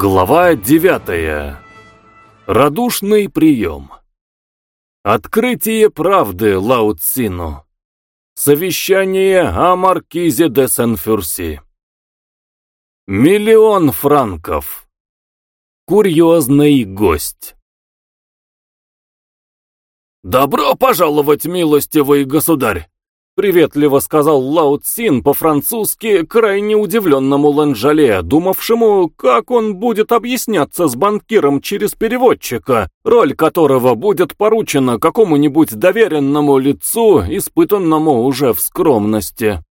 Глава девятая. Радушный прием. Открытие правды Лао Цину. Совещание о маркизе де Сен-Фюрси. Миллион франков. Курьезный гость. «Добро пожаловать, милостивый государь!» Приветливо сказал Лао Цин по-французски крайне удивленному Ланжале, думавшему, как он будет объясняться с банкиром через переводчика, роль которого будет поручена какому-нибудь доверенному лицу, испытанному уже в скромности.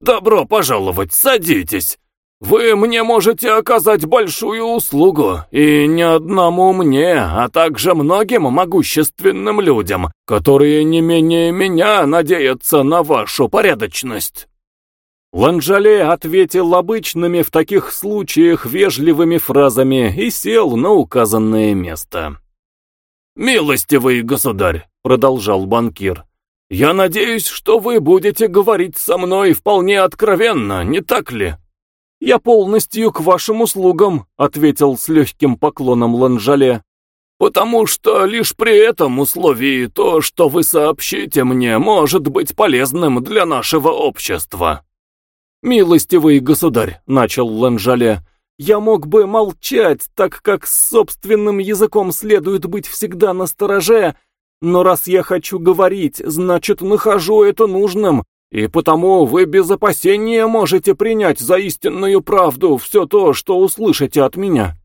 «Добро пожаловать, садитесь!» Вы мне можете оказать большую услугу, и не одному мне, а также многим могущественным людям, которые не менее меня надеются на вашу порядочность». Ланжале ответил обычными в таких случаях вежливыми фразами и сел на указанное место. «Милостивый государь», — продолжал банкир, — «я надеюсь, что вы будете говорить со мной вполне откровенно, не так ли?» «Я полностью к вашим услугам», — ответил с легким поклоном Ланжале. «Потому что лишь при этом условии то, что вы сообщите мне, может быть полезным для нашего общества». «Милостивый государь», — начал Ланжале, — «я мог бы молчать, так как с собственным языком следует быть всегда настороже, но раз я хочу говорить, значит, нахожу это нужным, и потому вы без опасения можете принять за истинную правду все то, что услышите от меня».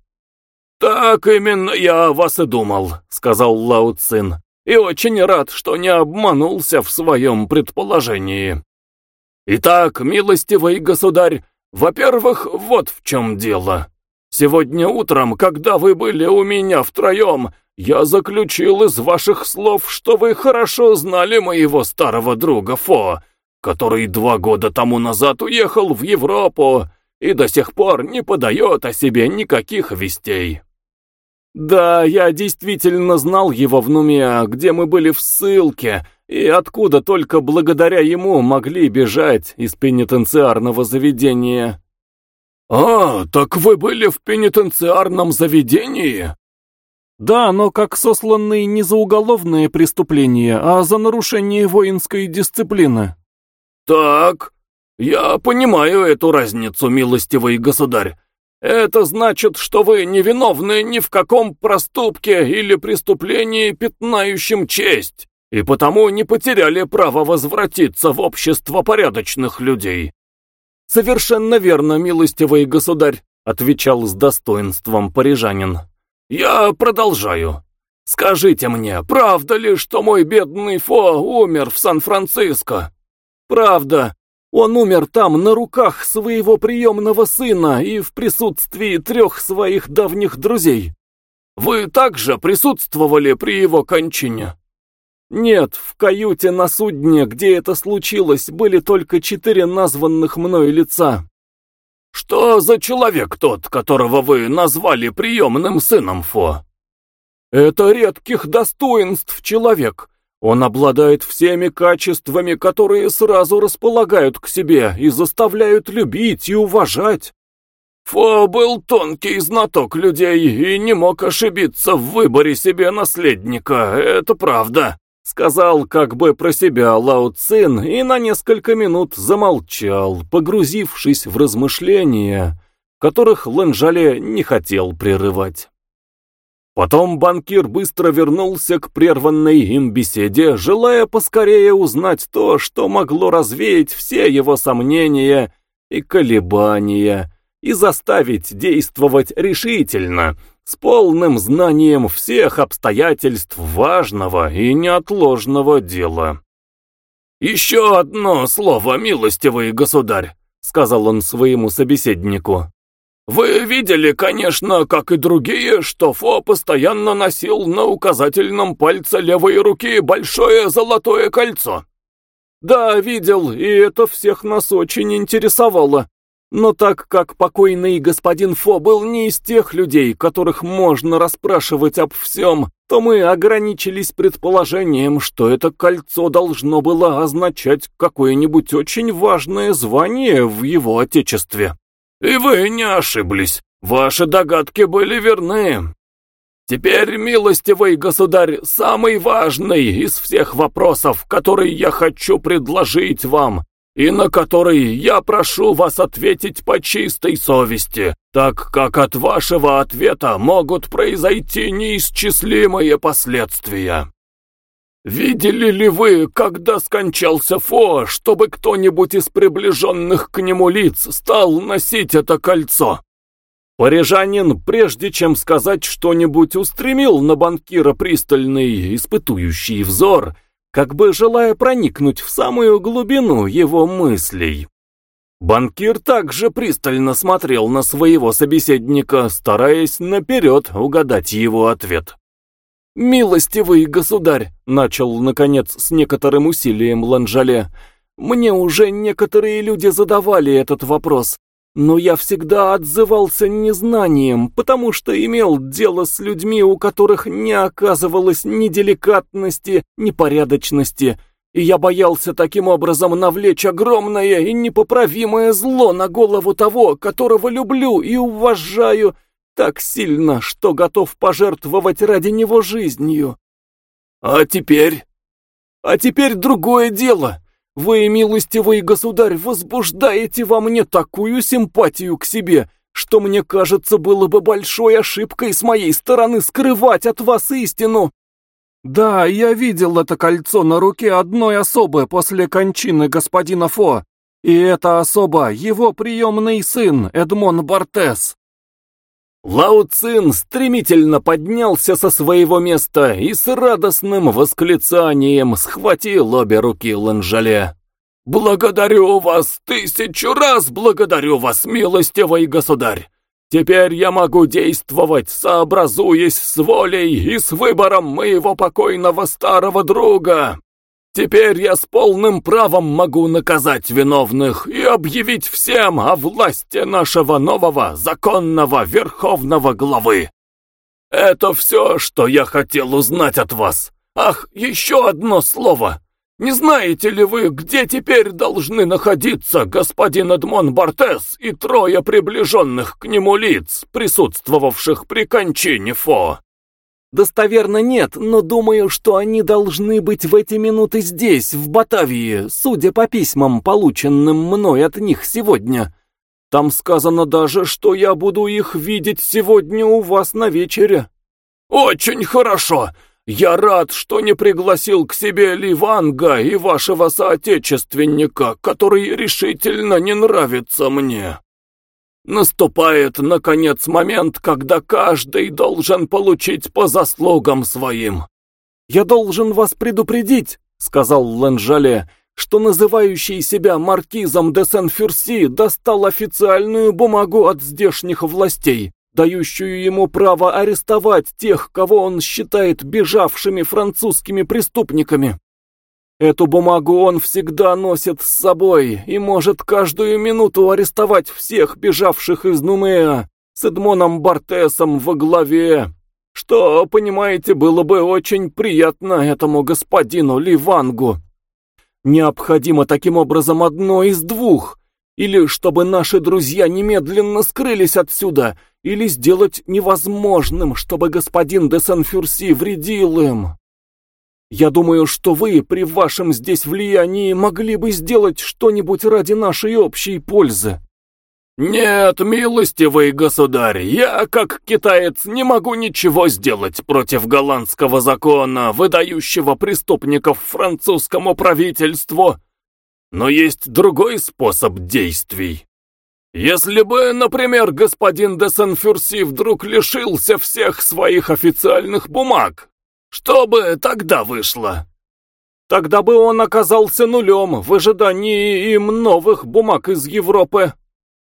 «Так именно я о вас и думал», — сказал Лао Цин, «и очень рад, что не обманулся в своем предположении. Итак, милостивый государь, во-первых, вот в чем дело. Сегодня утром, когда вы были у меня втроем, я заключил из ваших слов, что вы хорошо знали моего старого друга Фо, который два года тому назад уехал в Европу и до сих пор не подает о себе никаких вестей. Да, я действительно знал его в Нуме, где мы были в ссылке, и откуда только благодаря ему могли бежать из пенитенциарного заведения. «А, так вы были в пенитенциарном заведении?» «Да, но как сосланный не за уголовное преступление, а за нарушение воинской дисциплины». «Так, я понимаю эту разницу, милостивый государь. Это значит, что вы невиновны ни в каком проступке или преступлении, пятнающем честь, и потому не потеряли право возвратиться в общество порядочных людей». «Совершенно верно, милостивый государь», — отвечал с достоинством парижанин. «Я продолжаю. Скажите мне, правда ли, что мой бедный Фо умер в Сан-Франциско?» Правда, он умер там на руках своего приемного сына и в присутствии трех своих давних друзей. Вы также присутствовали при его кончине? Нет, в каюте на судне, где это случилось, были только четыре названных мной лица. Что за человек тот, которого вы назвали приемным сыном Фо? Это редких достоинств человек, он обладает всеми качествами, которые сразу располагают к себе и заставляют любить и уважать. Фо был тонкий знаток людей и не мог ошибиться в выборе себе наследника, это правда. Сказал как бы про себя Лао Цин и на несколько минут замолчал, погрузившись в размышления, которых Ланжале не хотел прерывать. Потом банкир быстро вернулся к прерванной им беседе, желая поскорее узнать то, что могло развеять все его сомнения и колебания, и заставить действовать решительно, с полным знанием всех обстоятельств важного и неотложного дела. «Еще одно слово, милостивый государь», — сказал он своему собеседнику. Вы видели, конечно, как и другие, что Фо постоянно носил на указательном пальце левой руки большое золотое кольцо. Да, видел, и это всех нас очень интересовало. Но так как покойный господин Фо был не из тех людей, которых можно расспрашивать об всем, то мы ограничились предположением, что это кольцо должно было означать какое-нибудь очень важное звание в его отечестве. «И вы не ошиблись. Ваши догадки были верны. Теперь, милостивый государь, самый важный из всех вопросов, который я хочу предложить вам, и на который я прошу вас ответить по чистой совести, так как от вашего ответа могут произойти неисчислимые последствия. Видели ли вы, когда скончался Фо, чтобы кто-нибудь из приближенных к нему лиц стал носить это кольцо? Парижанин, прежде чем сказать что-нибудь, устремил на банкира пристальный, испытующий взор, как бы желая проникнуть в самую глубину его мыслей. Банкир также пристально смотрел на своего собеседника, стараясь наперед угадать его ответ. «Милостивый государь», — начал, наконец, с некоторым усилием Ланжале, — «мне уже некоторые люди задавали этот вопрос, но я всегда отзывался незнанием, потому что имел дело с людьми, у которых не оказывалось ни деликатности, ни порядочности, и я боялся таким образом навлечь огромное и непоправимое зло на голову того, которого люблю и уважаю так сильно, что готов пожертвовать ради него жизнью. А теперь? А теперь другое дело. Вы, милостивый государь, возбуждаете во мне такую симпатию к себе, что мне кажется, было бы большой ошибкой с моей стороны скрывать от вас истину. Да, я видел это кольцо на руке одной особы после кончины господина Фо, и эта особа — его приемный сын Эдмон Бартес. Лао Цин стремительно поднялся со своего места и с радостным восклицанием схватил обе руки Ланжале. «Благодарю вас, тысячу раз благодарю вас, милостивый государь! Теперь я могу действовать, сообразуясь с волей и с выбором моего покойного старого друга!» Теперь я с полным правом могу наказать виновных и объявить всем о власти нашего нового законного верховного главы. Это все, что я хотел узнать от вас. Ах, еще одно слово. Не знаете ли вы, где теперь должны находиться господин Эдмон Бартес и трое приближенных к нему лиц, присутствовавших при кончине Фо? Достоверно нет, но думаю, что они должны быть в эти минуты здесь, в Батавии, судя по письмам, полученным мной от них сегодня. Там сказано даже, что я буду их видеть сегодня у вас на вечере. Очень хорошо. Я рад, что не пригласил к себе Ливанга и вашего соотечественника, который решительно не нравится мне. Наступает, наконец, момент, когда каждый должен получить по заслугам своим. «Я должен вас предупредить», — сказал Ланжале, что называющий себя маркизом де Сен-Фюрси достал официальную бумагу от здешних властей, дающую ему право арестовать тех, кого он считает бежавшими французскими преступниками. Эту бумагу он всегда носит с собой и может каждую минуту арестовать всех бежавших из Нумеа с Эдмоном Бартесом во главе. Что, понимаете, было бы очень приятно этому господину Ливангу. Необходимо таким образом одно из двух. Или чтобы наши друзья немедленно скрылись отсюда, или сделать невозможным, чтобы господин де Сен-Фюрси вредил им. Я думаю, что вы при вашем здесь влиянии могли бы сделать что-нибудь ради нашей общей пользы. Нет, милостивый государь, я, как китаец, не могу ничего сделать против голландского закона, выдающего преступников французскому правительству. Но есть другой способ действий. Если бы, например, господин де Сен-Фюрси вдруг лишился всех своих официальных бумаг, что бы тогда вышло? Тогда бы он оказался нулем в ожидании им новых бумаг из Европы.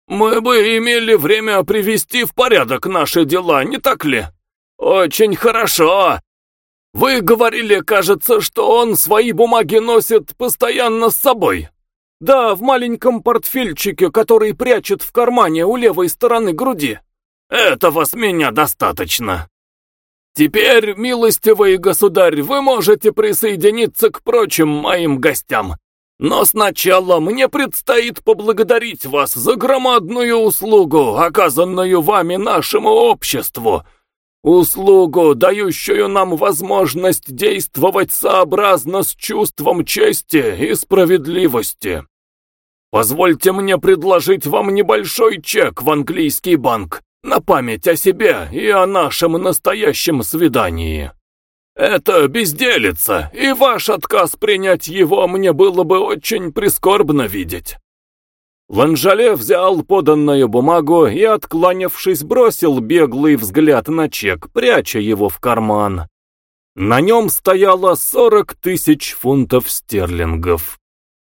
Мы бы имели время привести в порядок наши дела, не так ли? Очень хорошо. Вы говорили, кажется, что он свои бумаги носит постоянно с собой. Да, в маленьком портфельчике, который прячет в кармане у левой стороны груди. Этого с меня достаточно. Теперь, милостивый государь, вы можете присоединиться к прочим моим гостям. Но сначала мне предстоит поблагодарить вас за громадную услугу, оказанную вами нашему обществу. Услугу, дающую нам возможность действовать сообразно с чувством чести и справедливости. Позвольте мне предложить вам небольшой чек в английский банк на память о себе и о нашем настоящем свидании. Это безделица, и ваш отказ принять его мне было бы очень прискорбно видеть». Ланжале взял поданную бумагу и, откланявшись, бросил беглый взгляд на чек, пряча его в карман. На нем стояло 40 тысяч фунтов стерлингов.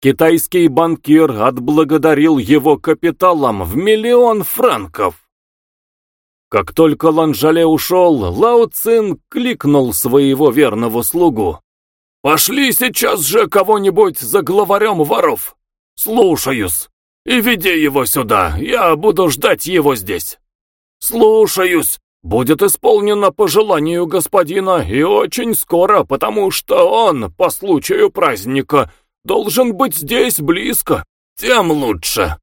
Китайский банкир отблагодарил его капиталом в миллион франков. Как только Ланжале ушел, Лао Цин кликнул своего верного слугу. «Пошли сейчас же кого-нибудь за главарем воров! Слушаюсь! И веди его сюда, я буду ждать его здесь!» «Слушаюсь! Будет исполнено по желанию господина, и очень скоро, потому что он, по случаю праздника, должен быть здесь близко, тем лучше!»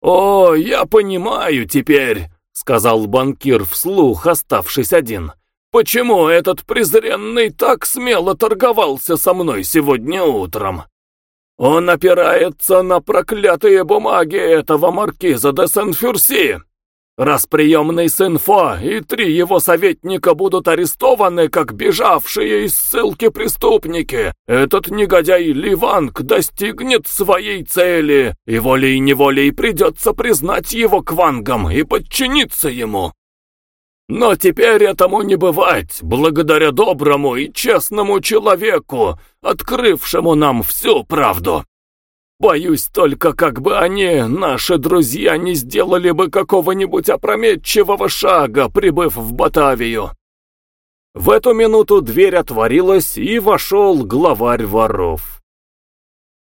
«О, я понимаю теперь!» — сказал банкир вслух, оставшись один. «Почему этот презренный так смело торговался со мной сегодня утром? Он опирается на проклятые бумаги этого маркиза де Сен-Фюрси!» Раз приемный сын Фо и три его советника будут арестованы, как бежавшие из ссылки преступники, этот негодяй Ливанг достигнет своей цели, и волей-неволей придется признать его квангом и подчиниться ему. Но теперь этому не бывать, благодаря доброму и честному человеку, открывшему нам всю правду. Боюсь только, как бы они, наши друзья, не сделали бы какого-нибудь опрометчивого шага, прибыв в Батавию. В эту минуту дверь отворилась, и вошел главарь воров.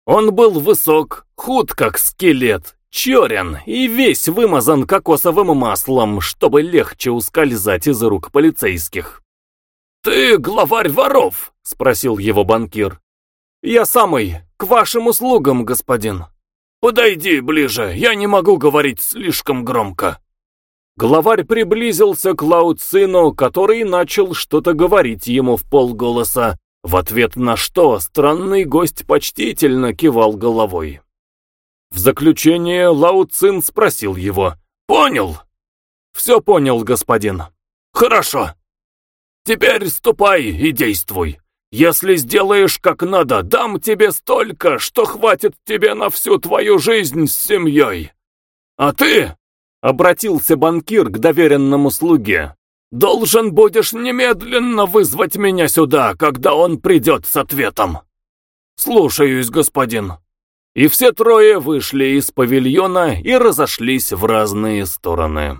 Он был высок, худ как скелет, черен и весь вымазан кокосовым маслом, чтобы легче ускользать из рук полицейских. «Ты главарь воров?» — спросил его банкир. «Я самый, к вашим услугам, господин». «Подойди ближе, я не могу говорить слишком громко». Главарь приблизился к Лауцину, который начал что-то говорить ему в полголоса, в ответ на что странный гость почтительно кивал головой. В заключение Лауцин спросил его «Понял?» «Все понял, господин». «Хорошо. Теперь ступай и действуй. Если сделаешь как надо, дам тебе столько, что хватит тебе на всю твою жизнь с семьей. А ты, — обратился банкир к доверенному слуге, — должен будешь немедленно вызвать меня сюда, когда он придет с ответом. Слушаюсь, господин. И все трое вышли из павильона и разошлись в разные стороны.